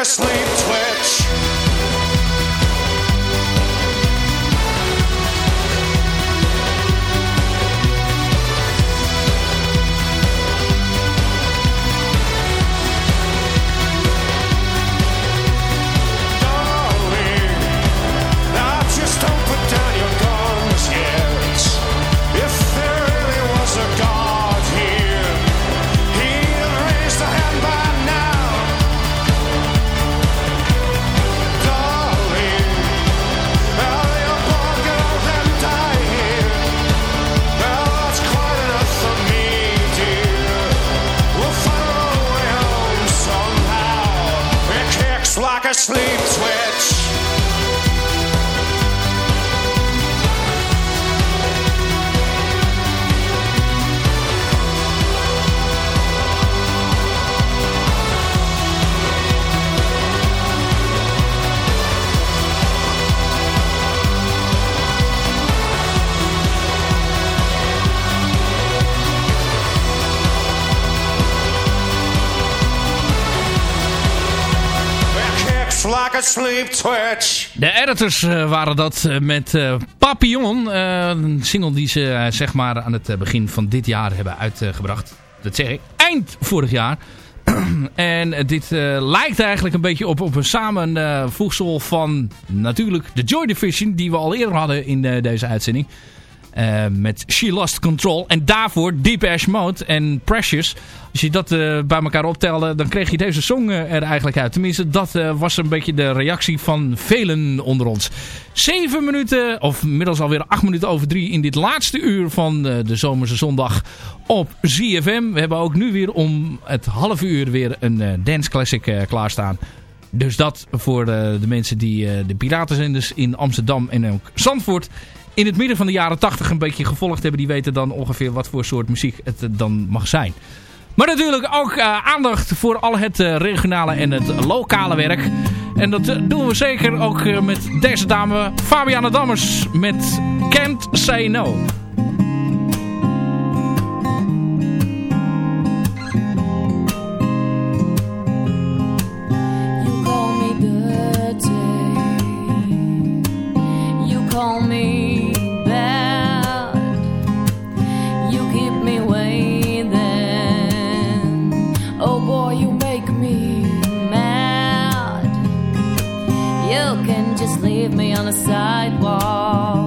asleep. 12. Editors eh, waren dat eh, met eh, Papillon. een single die ze zeg maar aan het begin van dit jaar hebben uitgebracht. Dat zeg ik. Eind vorig jaar. en dit lijkt eigenlijk een beetje op, op een samenvoegsel van natuurlijk de Joy Division. Die we al eerder hadden in deze uitzending. Eh, met She Lost Control. En daarvoor Deep Ash Mode en Precious. Als je dat eh, bij elkaar optelde, dan kreeg je deze song eh, er eigenlijk uit. Tenminste, dat was een beetje de reactie van velen onder ons. Zeven minuten, of inmiddels alweer acht minuten over drie... in dit laatste uur van de Zomerse Zondag op ZFM. We hebben ook nu weer om het half uur weer een dance classic klaarstaan. Dus dat voor de, mensen die de Piratenzenders in Amsterdam en ook Zandvoort in het midden van de jaren 80 een beetje gevolgd hebben. Die weten dan ongeveer wat voor soort muziek het eh, dan mag zijn. Maar natuurlijk ook eh, aandacht voor al het eh, regionale en het lokale werk. En dat doen we zeker ook met deze dame Fabiana Dammers met Can't Say No. You call me. You call me on the sidewalk.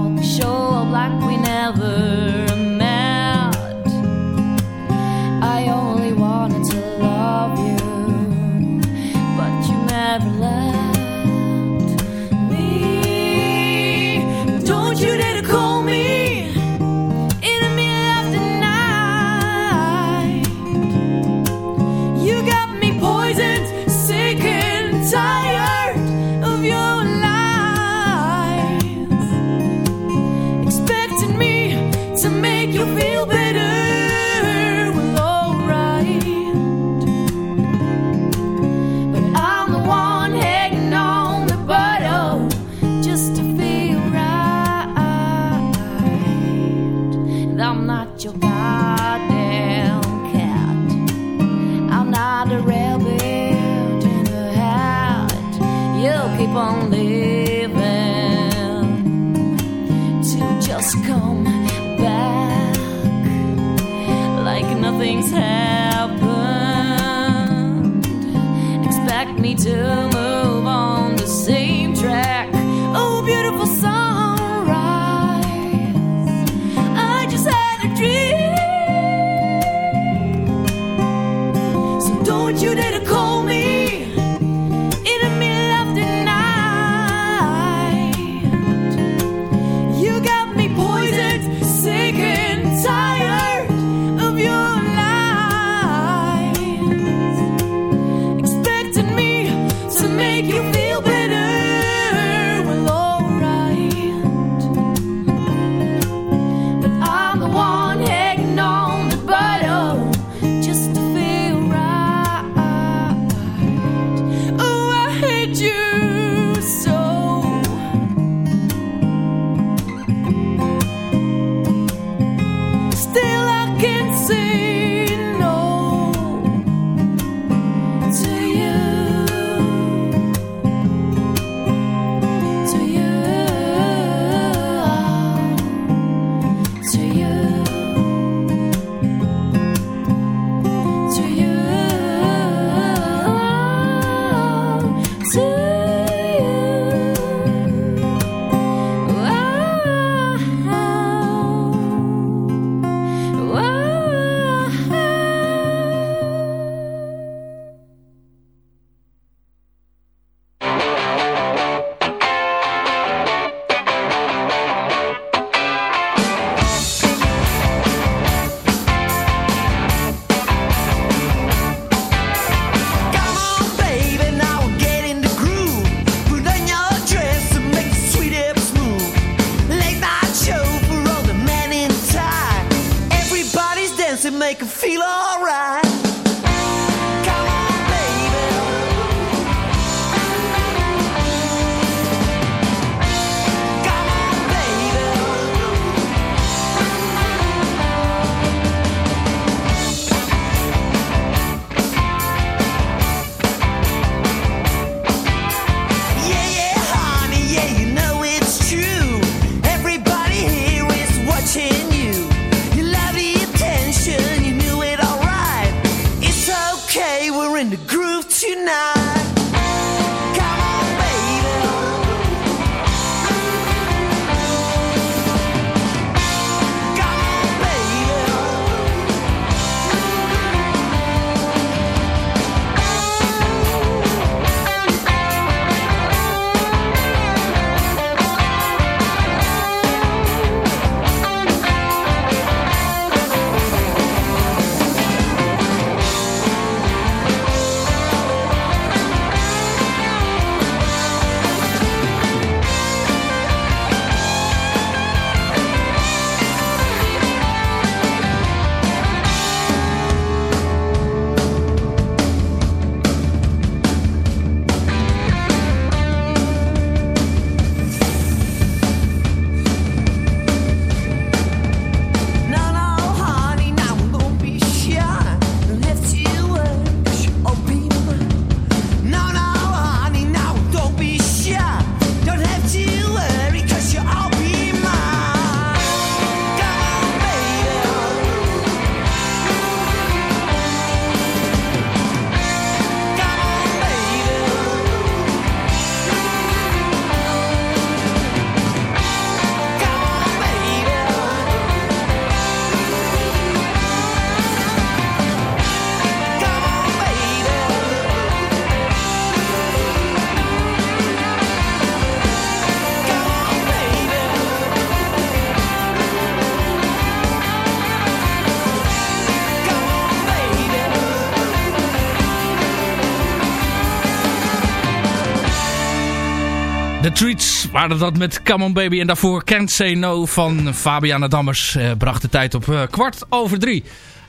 Waren dat met Come On Baby. En daarvoor Can't Say No van Fabiana Dammers. eh, bracht de tijd op eh, kwart over drie.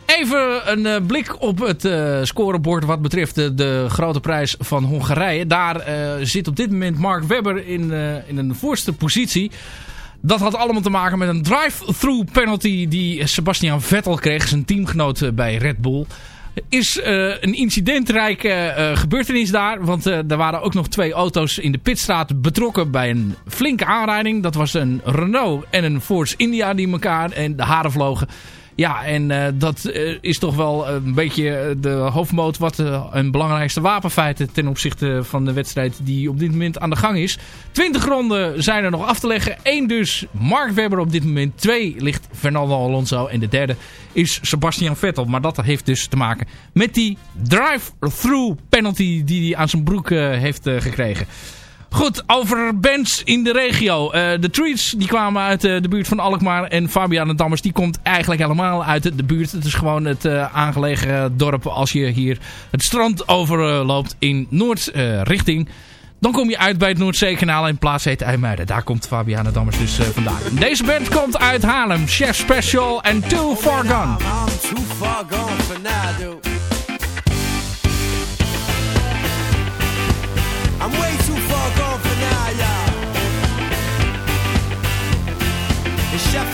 Even een eh, blik op het scorebord wat betreft de, grote prijs van Hongarije. Daar zit op dit moment Mark Webber in, in een voorste positie. Dat had allemaal te maken met een drive-through penalty die Sebastian Vettel kreeg. Zijn teamgenoot bij Red Bull. Is eh, een incidentrijke eh, gebeurtenis daar. Want eh, er waren ook nog twee auto's in de pitstraat betrokken bij een flinke aanrijding. Dat was een Renault en een Force India die elkaar en de haren vlogen. Ja, en eh, dat eh, is toch wel een beetje de hoofdmoot wat eh, een belangrijkste wapenfeiten ten opzichte van de wedstrijd die op dit moment aan de gang is. 20 ronden zijn er nog af te leggen. Eén dus Mark Webber op dit moment. Twee ligt Fernando Alonso. En de derde is Sebastian Vettel. Maar dat heeft dus te maken met die drive-through penalty die hij aan zijn broek eh, heeft eh, gekregen. Goed, over bands in de regio. Eh, de Trees die kwamen uit eh, de buurt van Alkmaar. En Fabian Dammers die komt eigenlijk helemaal uit de, de buurt. Het is gewoon het eh, aangelegen dorp als je hier het strand overloopt in noordrichting. dan kom je uit bij het Noordzeekanaal in plaats heet IJmuiden. Daar komt Fabiana Dammers dus vandaan. Deze band komt uit Haarlem. Chef Special en Too Far Gone. Too far gone for now, dude. I'm way chef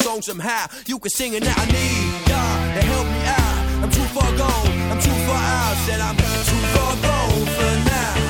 song somehow. You can sing it now. I need God to help me out. I'm too far gone. I'm too far out. Said I'm too far gone for now.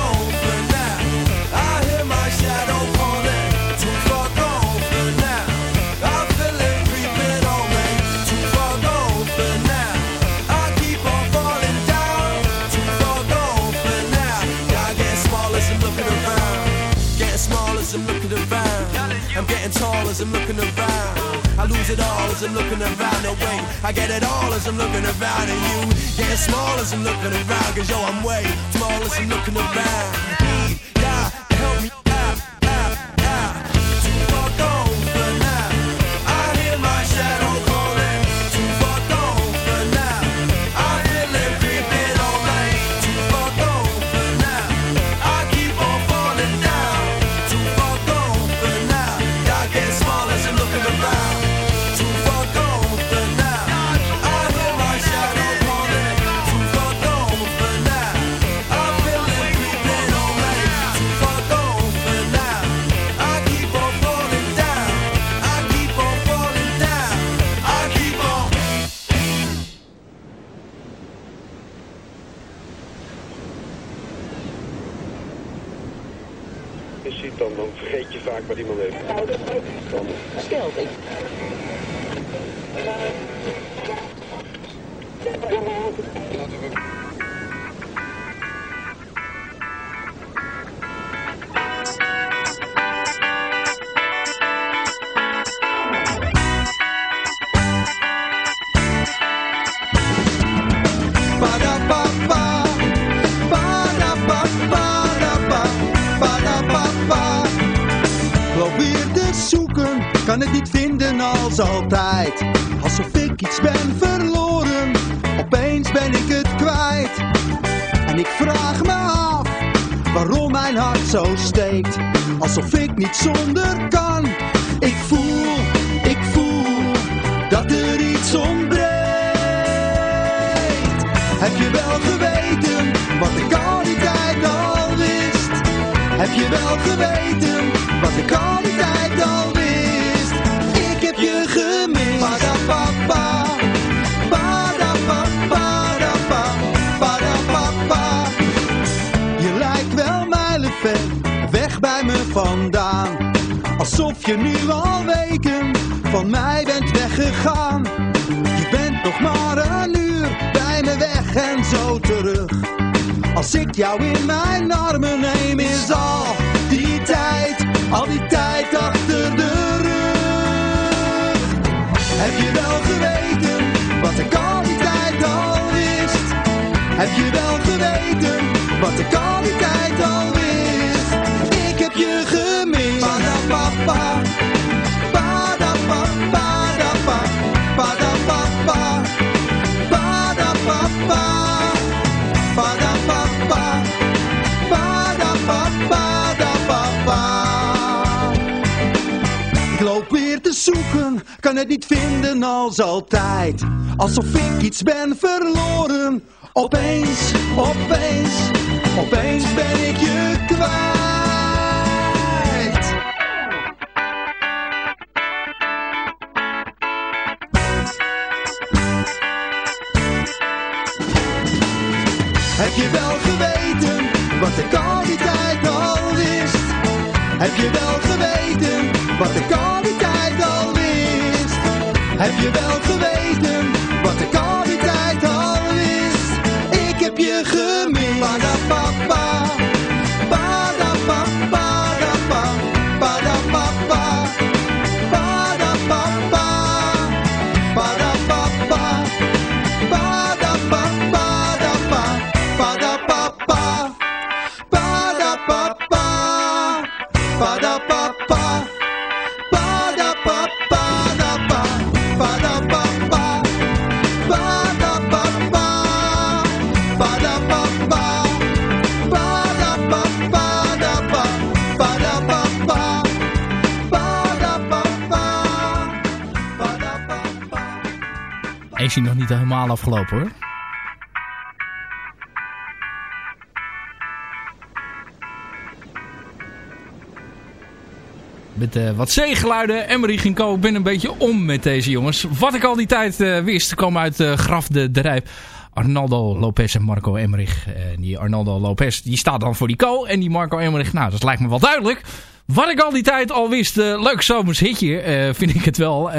getting tall as I'm looking around. I lose it all as I'm looking around. No way, I get it all as I'm looking around. And you getting small as I'm looking around. Cause yo, I'm way small as I'm looking around. Je ziet, dan, dan vergeet je vaak wat iemand heeft. Dan, Ba-da-ba-ba, ba-da-ba-ba-da-ba, ba-da-ba-ba. Zonder kan. Jou in mijn armen neem is al die tijd, al die tijd achter de rug. Heb je wel geweten wat ik al al wist? Heb je wel geweten wat ik al al wist? Ik heb je gemist. Padapapa, padapa, kan het niet vinden als altijd. Alsof ik iets ben verloren. Opeens, opeens, opeens ben ik je kwijt. Heb je wel geweten wat ik al tijd al wist? Heb je wel geweten wat ik al? Heb je wel geweten wat die tijd al wist? Ik heb je gemist. Padapapa, Is nog niet helemaal afgelopen hoor. Met eh, wat zeegeluiden. Emery ging ko. Ik ben een beetje om met deze jongens. Wat ik al die tijd eh, wist, kwam uit eh, Graf de, de Rijp. Arnaldo Lopez en Marco Emmerich. Die Arnaldo Lopez, die staat dan voor die ko. En die Marco Emmerich, nou, dat lijkt me wel duidelijk. Wat ik al die tijd al wist, leuk zomers hitje, vind ik het wel.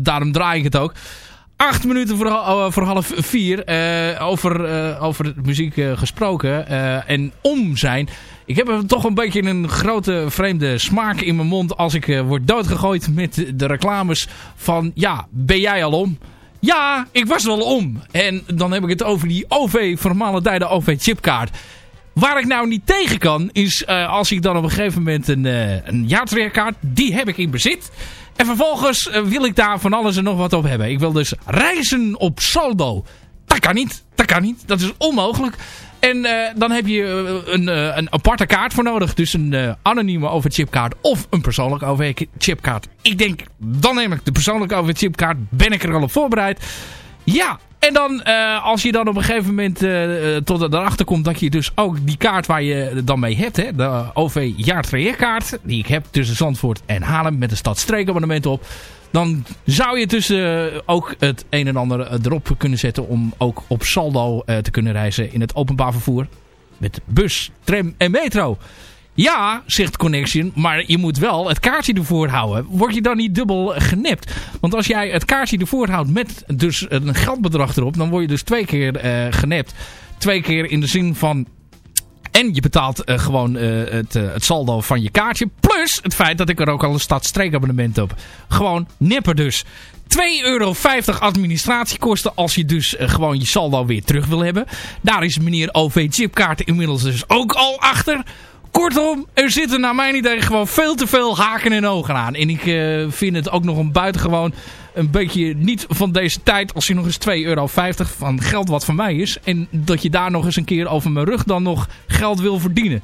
Daarom draai ik het ook. Acht minuten voor, ha- voor half vier. eh, over, eh, over muziek eh, gesproken. eh, en om zijn. Ik heb toch een beetje een grote vreemde smaak in mijn mond. Als ik eh, word doodgegooid met de reclames van... Ja, ben jij al om? Ja, ik was wel om. En dan heb ik het over die OV, formale tijden OV-chipkaart. Waar ik nou niet tegen kan, is eh, als ik dan op een gegeven moment een, uh, een die heb ik in bezit. En vervolgens uh, wil ik daar van alles en nog wat op hebben. Ik wil dus reizen op saldo. Dat kan niet, dat kan niet, dat is onmogelijk. En uh, dan heb je een, een, aparte kaart voor nodig. Dus een anonieme overchipkaart of een persoonlijke overchipkaart. Ik denk, dan neem ik de persoonlijke overchipkaart. Ben ik er al op voorbereid? Ja, en dan, uh, als je dan op een gegeven moment uh, tot erachter komt dat je dus ook die kaart waar je dan mee hebt, hè, de OV jaartrajectkaart, die ik heb tussen Zandvoort en Haarlem met een stadstreekabonnement op, dan zou je uh, ook het een en ander erop kunnen zetten om ook op saldo te kunnen reizen in het openbaar vervoer. Met bus, tram en metro. Ja, zegt Connection, maar je moet wel het kaartje ervoor houden. Word je dan niet dubbel genept? Want als jij het kaartje ervoor houdt met dus een geldbedrag erop... dan word je dus twee keer uh. Twee keer in de zin van... En je betaalt uh, gewoon uh, het, het, saldo van je kaartje. Plus het feit dat ik er ook al een stadstreekabonnement op. Gewoon nipper dus. 2,50 euro administratiekosten als je dus gewoon je saldo weer terug wil hebben. Daar is meneer OV-chipkaart inmiddels dus ook al achter Kortom, er zitten naar mijn idee gewoon veel te veel haken en ogen aan. En ik eh, vind het ook nog een buitengewoon een beetje niet van deze tijd als je nog eens 2,50 euro van geld wat van mij is. En dat je daar nog eens een keer over mijn rug dan nog geld wil verdienen.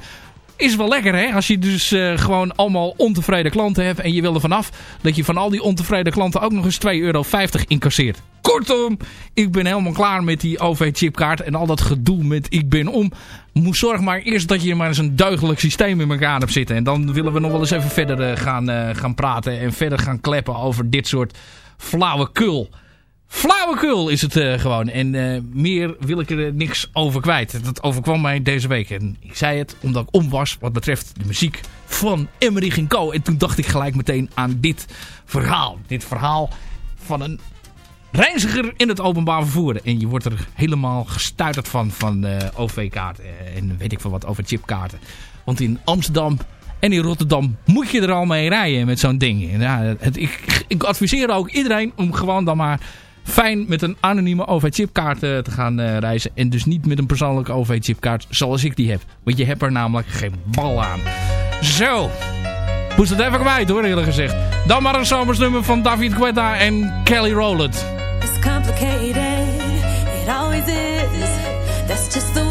Is wel lekker hè, als je dus eh, gewoon allemaal ontevreden klanten hebt en je wil er vanaf. Dat je van al die ontevreden klanten ook nog eens 2,50 euro incasseert. Kortom, ik ben helemaal klaar met die OV-chipkaart en al dat gedoe met ik ben om. Moet zorg maar eerst dat je maar eens een deugdelijk systeem in elkaar hebt zitten. En dan willen we nog wel eens even verder eh, gaan, eh, gaan praten en verder gaan kleppen over dit soort flauwekul. Flauwekul is het eh, gewoon. En eh, meer wil ik er niks over kwijt. Dat overkwam mij deze week. En ik zei het omdat ik om was wat betreft de muziek van Emmerich Co. En toen dacht ik gelijk meteen aan dit verhaal. Dit verhaal van een reiziger in het openbaar vervoer. En je wordt er helemaal gestuiterd van, van eh, OV-kaarten. En weet ik veel wat over chipkaarten. Want in Amsterdam en in Rotterdam moet je er al mee rijden met zo'n ding. Ja, het, ik, ik adviseer ook iedereen om gewoon dan maar fijn met een anonieme OV-chipkaart eh, te gaan eh, reizen. En dus niet met een persoonlijke OV-chipkaart zoals ik die heb. Want je hebt er namelijk geen bal aan. Zo. Moest het even kwijt hoor eerlijk gezegd. Dan maar een zomersnummer van David Guetta en Kelly Rowland. It's complicated, it always is. That's just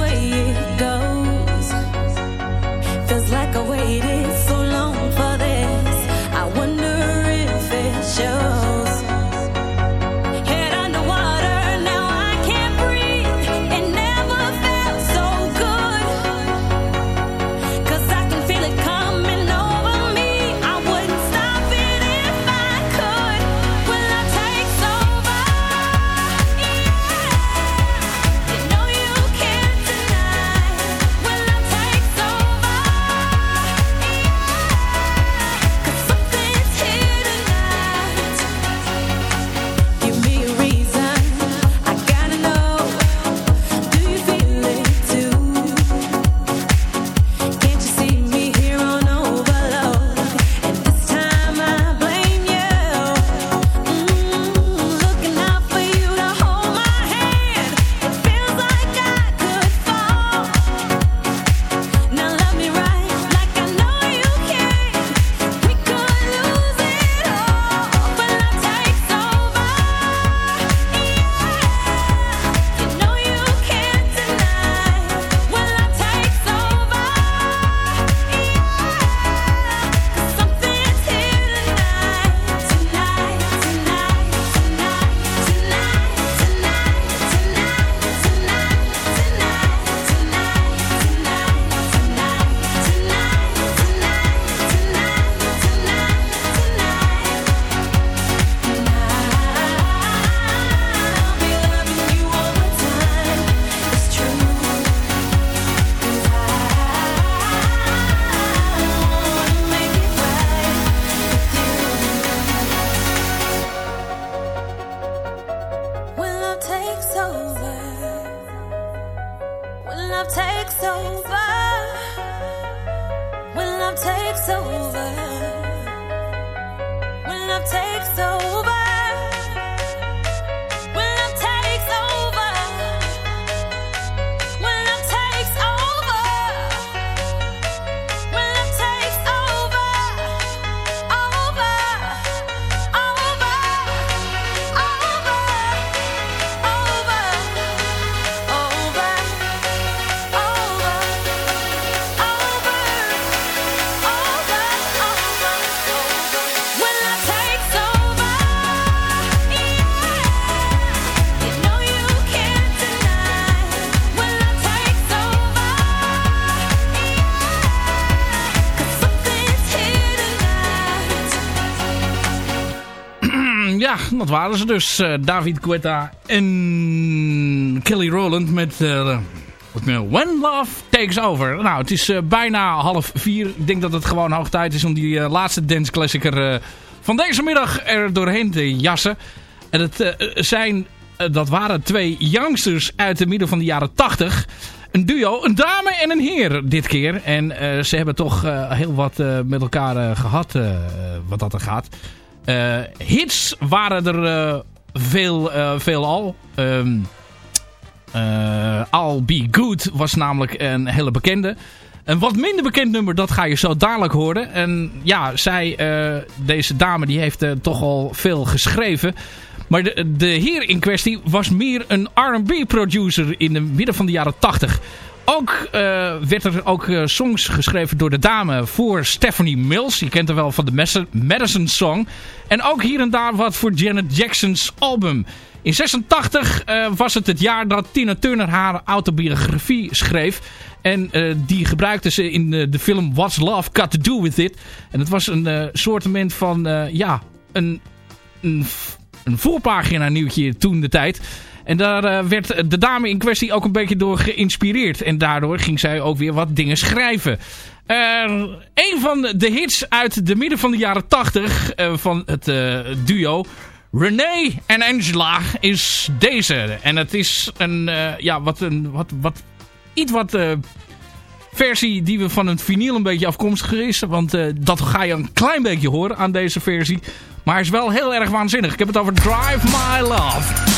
dat waren ze dus. eh, David Guetta en Kelly Rowland met eh, When Love Takes Over. Nou, het is eh, bijna half vier. Ik denk dat het gewoon hoog tijd is om die laatste dance klassieker eh, van deze middag er doorheen te jassen. En het zijn, dat waren twee youngsters uit de midden van de jaren tachtig. Een duo, een dame en een heer dit keer. En ze hebben toch heel wat met elkaar eh, gehad, eh, wat dat er gaat. Eh, hits waren er eh, veel, eh, veel al. Ehm, eh, I'll Be Good was namelijk een hele bekende. Een wat minder bekend nummer, dat ga je zo dadelijk horen. En ja, zij, deze dame, die heeft toch al veel geschreven. Maar de, de heer in kwestie was meer een R&B producer in de midden van de jaren 80. Ook uh, werd er ook uh, songs geschreven door de dame voor Stephanie Mills. Je kent haar wel van de Madison Song. En ook hier en daar wat voor Janet Jackson's album. In 86 uh, was het het jaar dat Tina Turner haar autobiografie schreef. En die gebruikte ze in de film What's Love Got To Do With It. En het was een soortement van, ja, een, een, een voorpagina nieuwtje toen de tijd... En daar uh, werd de dame in kwestie ook een beetje door geïnspireerd. En daardoor ging zij ook weer wat dingen schrijven. Een van de hits uit de midden van de jaren 80 uh, van het duo... René en Angela is deze. En het is een, ja, wat, een, wat, wat, iets wat versie die we van het vinyl een beetje afkomstig is. Want dat ga je een klein beetje horen aan deze versie. Maar hij is wel heel erg waanzinnig. Ik heb het over Drive My Love.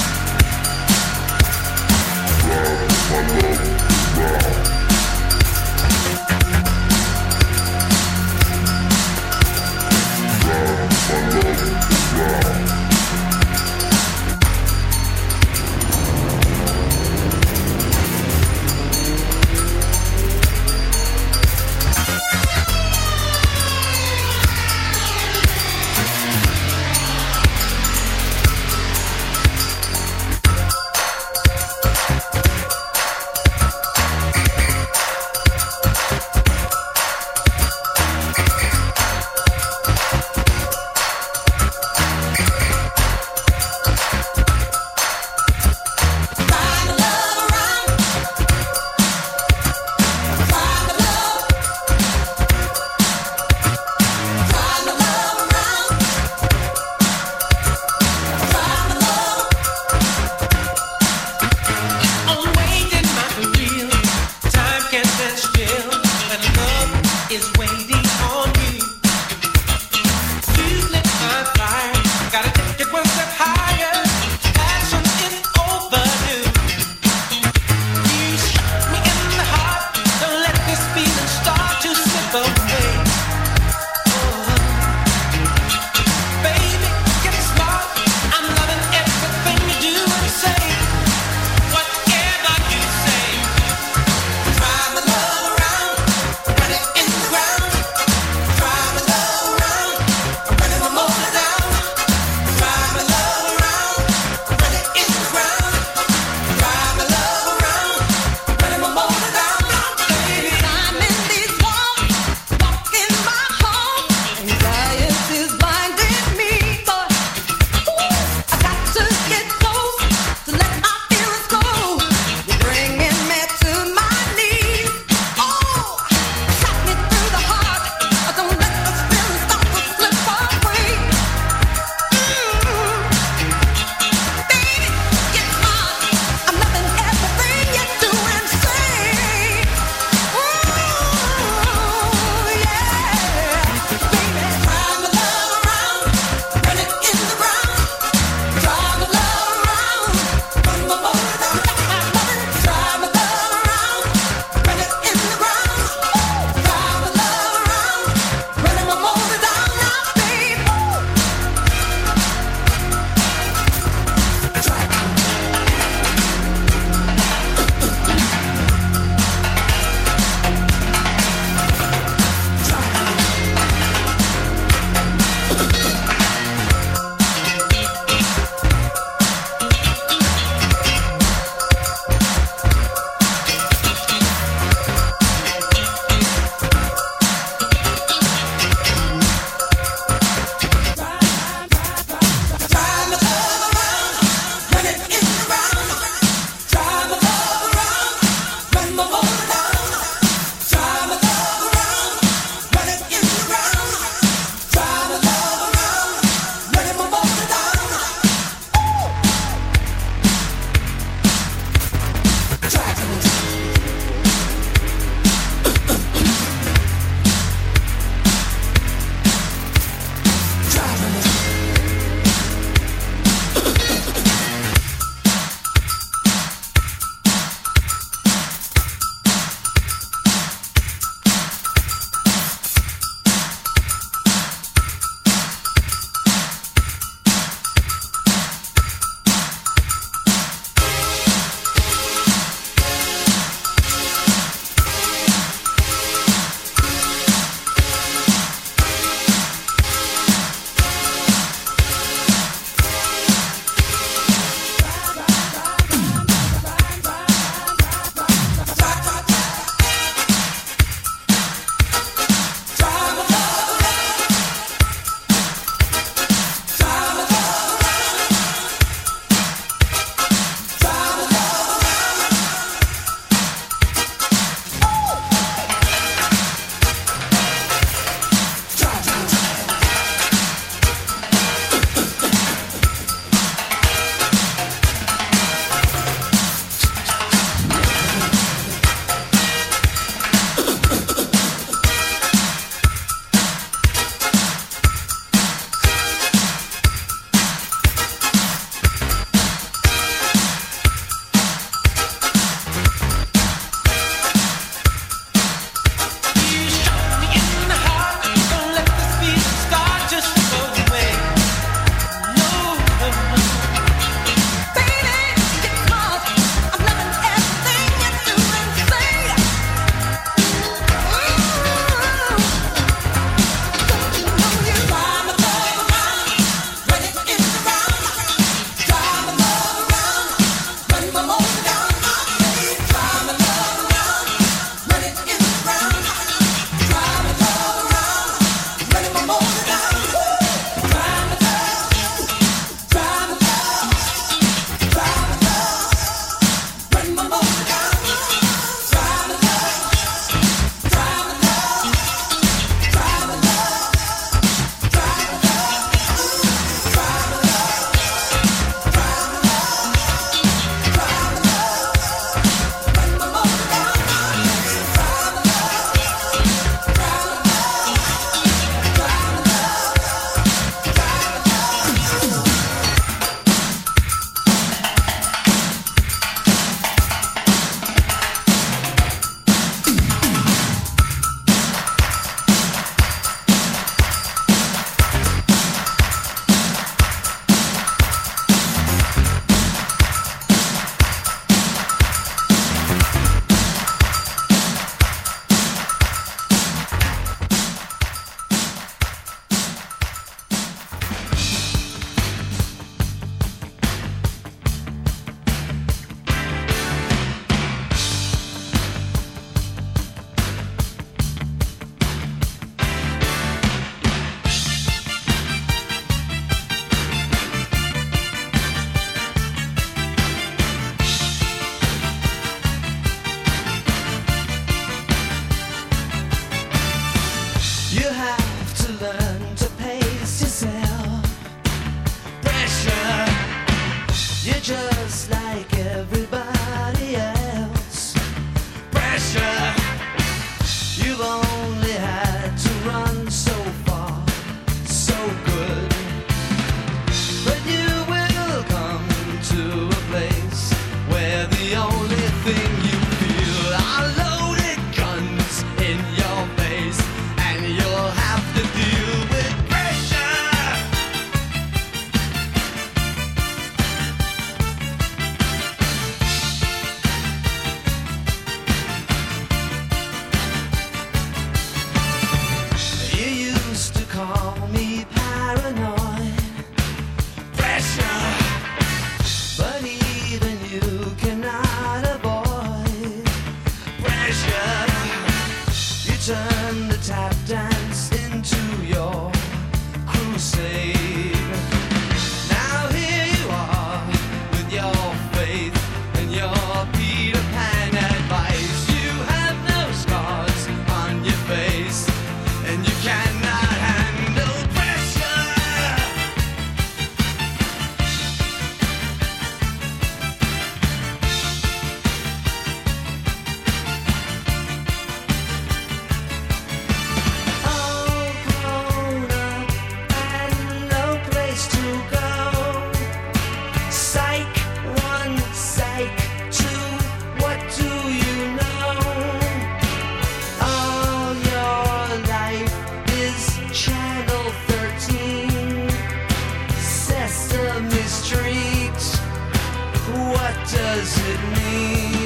Does it mean?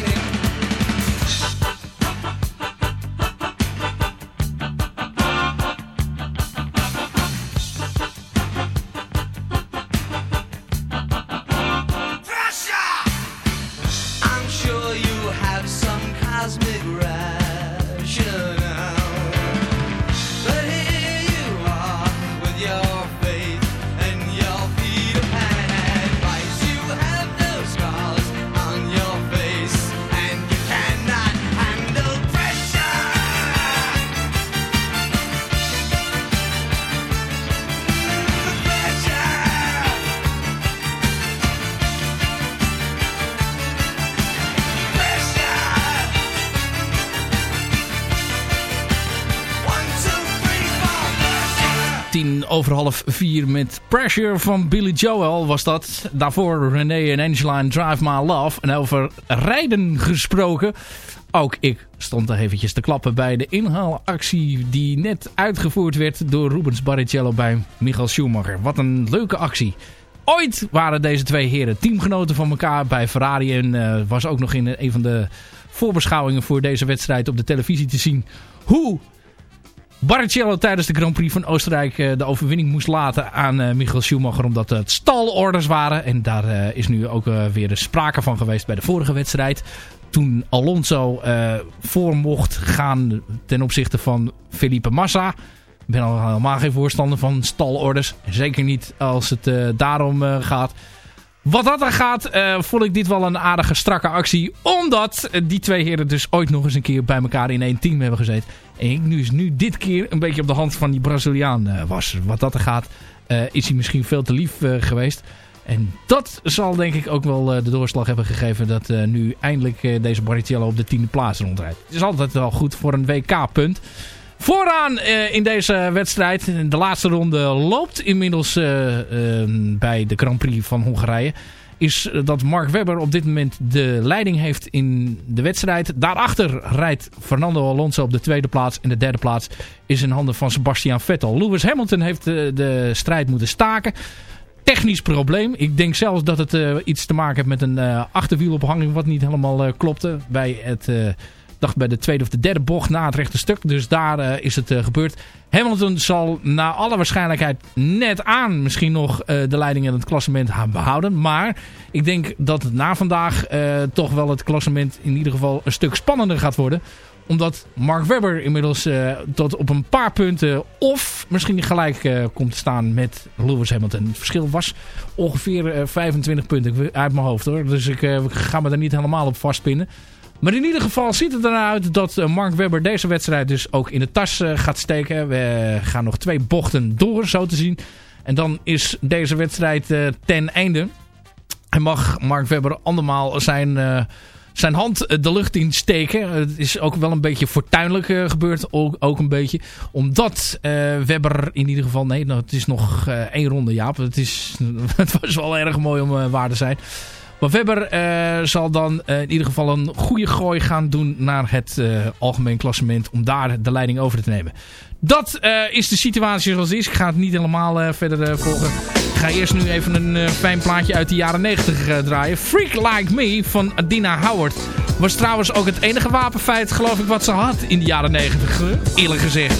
Over half vier met Pressure van Billy Joel was dat. Daarvoor René en Angela en Drive My Love. En over rijden gesproken. Ook ik stond er eventjes te klappen bij de inhaalactie die net uitgevoerd werd door Rubens Barrichello bij Michael Schumacher. Wat een leuke actie. Ooit waren deze twee heren teamgenoten van elkaar bij Ferrari. En eh, was ook nog in een van de voorbeschouwingen voor deze wedstrijd op de televisie te zien. Hoe Barrichello tijdens de Grand Prix van Oostenrijk eh, de overwinning moest laten aan eh, Michael Schumacher. Omdat het stalorders waren. En daar eh, is nu ook weer sprake van geweest bij de vorige wedstrijd. Toen Alonso voor mocht gaan ten opzichte van Felipe Massa. Ik ben al helemaal geen voorstander van stalorders. Zeker niet als het daarom gaat. Wat dat er gaat, eh, vond ik dit wel een aardige strakke actie. Omdat die twee heren dus ooit nog eens een keer bij elkaar in één team hebben gezeten. En ik nu is nu dit keer een beetje op de hand van die Braziliaan eh, was. Wat dat er gaat, eh, is hij misschien veel te lief geweest. En dat zal denk ik ook wel de doorslag hebben gegeven dat nu eindelijk deze Barrichello op de tiende plaats rondrijdt. Het is altijd wel goed voor een WK-punt. Vooraan eh, in deze wedstrijd, de laatste ronde loopt inmiddels eh, eh, bij de Grand Prix van Hongarije. Is dat Mark Webber op dit moment de leiding heeft in de wedstrijd. Daarachter rijdt Fernando Alonso op de tweede plaats. En de derde plaats is in handen van Sebastian Vettel. Lewis Hamilton heeft de, de strijd moeten staken technisch probleem. Ik denk zelfs dat het eh, iets te maken heeft met een eh, achterwielophanging wat niet helemaal eh, klopte. Bij het, eh, dacht bij de tweede of de derde bocht na het rechte stuk. Dus daar eh, is het eh, gebeurd. Hamilton zal naar alle waarschijnlijkheid net aan misschien nog eh, de leiding in het klassement behouden. Maar ik denk dat het na vandaag toch wel het klassement in ieder geval een stuk spannender gaat worden omdat Mark Webber inmiddels tot op een paar punten of misschien gelijk komt te staan met Lewis Hamilton. Het verschil was ongeveer eh, 25 punten uit mijn hoofd hoor. Dus ik ga me daar niet helemaal op vastpinnen. Maar in ieder geval ziet het eruit dat eh, Mark Webber deze wedstrijd dus ook in de tas eh, gaat steken. We gaan nog twee bochten door zo te zien. En dan is deze wedstrijd eh, ten einde. En mag Mark Webber andermaal zijn, zijn hand de lucht in steken. Het is ook wel een beetje fortuinlijk gebeurd. Ook, ook een beetje. Omdat Webber in ieder geval... Nee, nou, het is nog één ronde, Jaap. Het, is, het was wel erg mooi om waar te zijn. Maar Webber eh, zal dan eh, in ieder geval een goede gooi gaan doen naar het eh, algemeen klassement. Om daar de leiding over te nemen. Dat is de situatie zoals het is. Ik ga het niet helemaal verder volgen. Ik ga eerst nu even een fijn plaatje uit de jaren 90 eh, draaien. Freak Like Me van Adina Howard. Was trouwens ook het enige wapenfeit geloof ik wat ze had in de jaren 90. eh, eerlijk gezegd.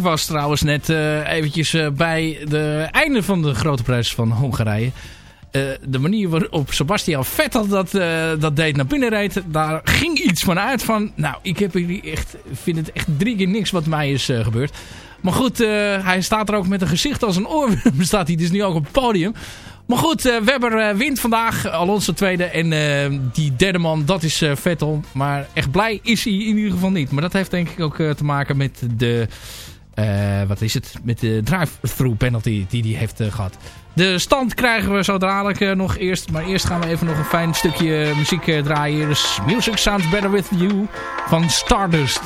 Was trouwens net eh, eventjes eh, bij de einde van de grote prijs van Hongarije. Eh, de manier waarop Sebastian Vettel dat, dat deed naar binnen reed, daar ging iets van uit van, nou, ik heb hier echt, vind het echt drie keer niks wat mij is gebeurd. Maar goed, hij staat er ook met een gezicht als een oorworm, staat hij dus nu ook op het podium. Maar goed, Webber wint vandaag, Alonso tweede en die derde man, dat is Vettel. Maar echt blij is hij in ieder geval niet. Maar dat heeft denk ik ook te maken met de, eh, wat is het, met de drive-through penalty die hij heeft eh, gehad. De stand krijgen we zo dadelijk eh, nog eerst. Maar eerst gaan we even nog een fijn stukje muziek draaien. Dus Music Sounds Better With You van Stardust.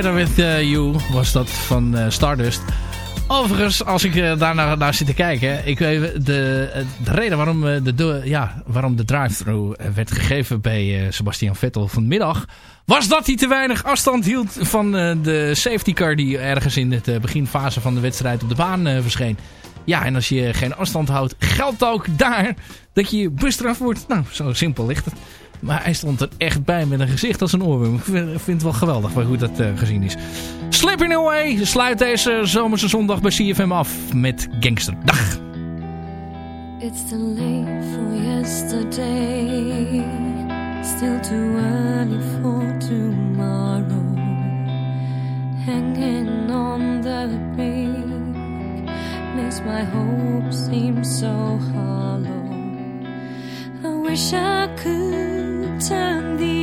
Better With uh, You was dat van uh, Stardust. Overigens, als ik uh, daar naar, zit te kijken, ik weet de, de reden waarom, de, ja, waarom de drive-thru werd gegeven bij Sebastian Vettel vanmiddag, was dat hij te weinig afstand hield van de safety car die ergens in het beginfase van de wedstrijd op de baan verscheen. Ja, en als je geen afstand houdt, geldt ook daar dat je busstraf wordt. Nou, zo simpel ligt het. Maar hij stond er echt bij met een gezicht als een oorworm. Ik vind het wel geweldig hoe dat uh, gezien is. Slipping Away sluit deze zomerse zondag bij CFM af met Gangster. Dag! It's too late for yesterday Still too early for tomorrow Hanging on the brink Makes my hope seem so hollow I wish I could turn the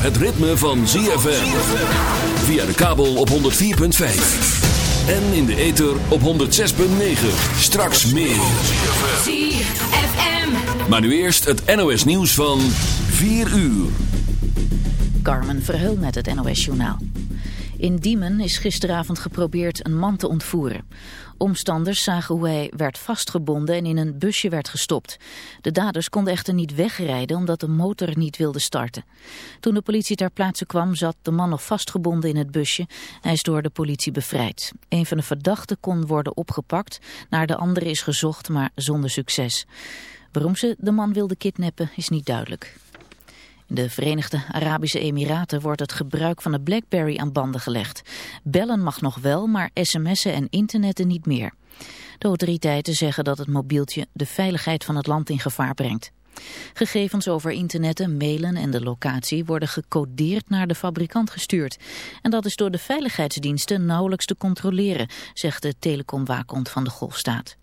het ritme van ZFM. Via de kabel op 104.5. En in de ether op 106.9. Straks meer. ZFM. Maar nu eerst het NOS nieuws van 4 uur. Carmen Verheul met het NOS Journaal. In Diemen is gisteravond geprobeerd een man te ontvoeren. Omstanders zagen hoe hij werd vastgebonden en in een busje werd gestopt. De daders konden echter niet wegrijden omdat de motor niet wilde starten. Toen de politie ter plaatse kwam zat de man nog vastgebonden in het busje. Hij is door de politie bevrijd. Een van de verdachten kon worden opgepakt. Naar de andere is gezocht, maar zonder succes. Waarom ze de man wilde kidnappen is niet duidelijk. De Verenigde Arabische Emiraten wordt het gebruik van de BlackBerry aan banden gelegd. Bellen mag nog wel, maar sms'en en internetten niet meer. De autoriteiten zeggen dat het mobieltje de veiligheid van het land in gevaar brengt. Gegevens over internetten, mailen en de locatie worden gecodeerd naar de fabrikant gestuurd. En dat is door de veiligheidsdiensten nauwelijks te controleren, zegt de telecomwaakhond van de Golfstaat.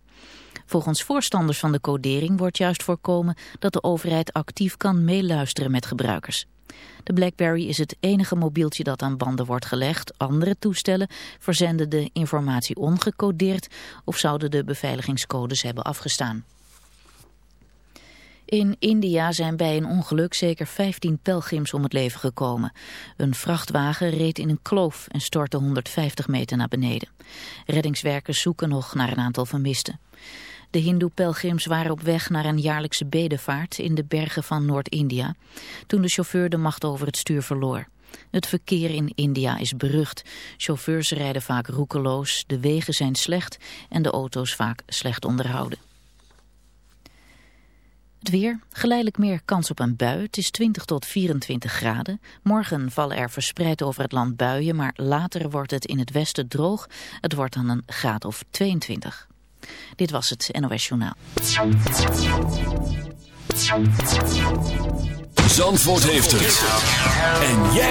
Volgens voorstanders van de codering wordt juist voorkomen dat de overheid actief kan meeluisteren met gebruikers. De BlackBerry is het enige mobieltje dat aan banden wordt gelegd. Andere toestellen verzenden de informatie ongecodeerd of zouden de beveiligingscodes hebben afgestaan. In India zijn bij een ongeluk zeker 15 pelgrims om het leven gekomen. Een vrachtwagen reed in een kloof en stortte 150 meter naar beneden. Reddingswerkers zoeken nog naar een aantal vermisten. De hindoe-pelgrims waren op weg naar een jaarlijkse bedevaart in de bergen van Noord-India, toen de chauffeur de macht over het stuur verloor. Het verkeer in India is berucht. Chauffeurs rijden vaak roekeloos, de wegen zijn slecht en de auto's vaak slecht onderhouden. Het weer, geleidelijk meer kans op een bui. Het is 20 tot 24 graden. Morgen vallen er verspreid over het land buien, maar later wordt het in het westen droog. Het wordt dan een graad of 22. Dit was het NOS Journaal. Zandvoort heeft het. En jij...